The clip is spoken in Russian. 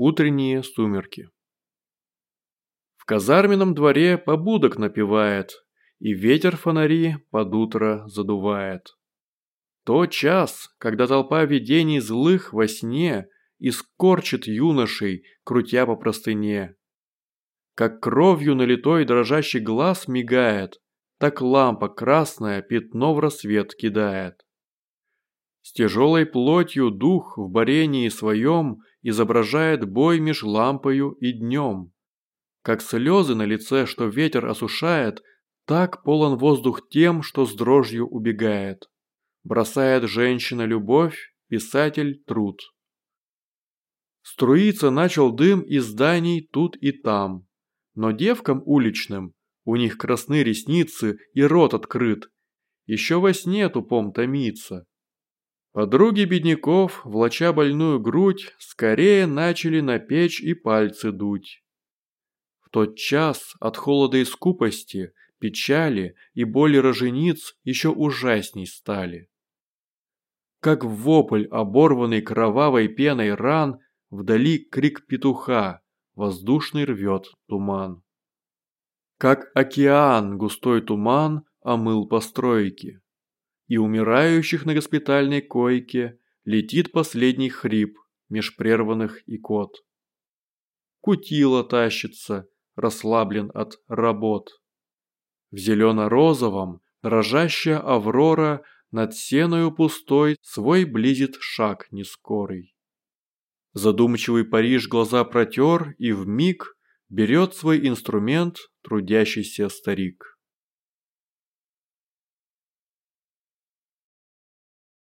Утренние сумерки. В казарменном дворе побудок напевает, и ветер фонари под утро задувает. То час, когда толпа видений злых во сне искорчит юношей, крутя по простыне. Как кровью налитой дрожащий глаз мигает, так лампа красная пятно в рассвет кидает. С тяжелой плотью дух в борении своем изображает бой меж лампою и днем. Как слезы на лице, что ветер осушает, так полон воздух тем, что с дрожью убегает. Бросает женщина любовь, писатель труд. Струиться начал дым из зданий тут и там. Но девкам уличным, у них красны ресницы и рот открыт, еще во сне тупом томится. Подруги бедняков, влача больную грудь, скорее начали на печь и пальцы дуть. В тот час от холода и скупости, печали и боли рожениц еще ужасней стали. Как вопль, оборванный кровавой пеной ран, вдали крик петуха, воздушный рвет туман. Как океан густой туман омыл постройки и умирающих на госпитальной койке летит последний хрип меж прерванных икот. Кутила тащится, расслаблен от работ. В зелено-розовом дрожащая аврора над сеною пустой свой близит шаг нескорый. Задумчивый Париж глаза протер и в миг берет свой инструмент трудящийся старик.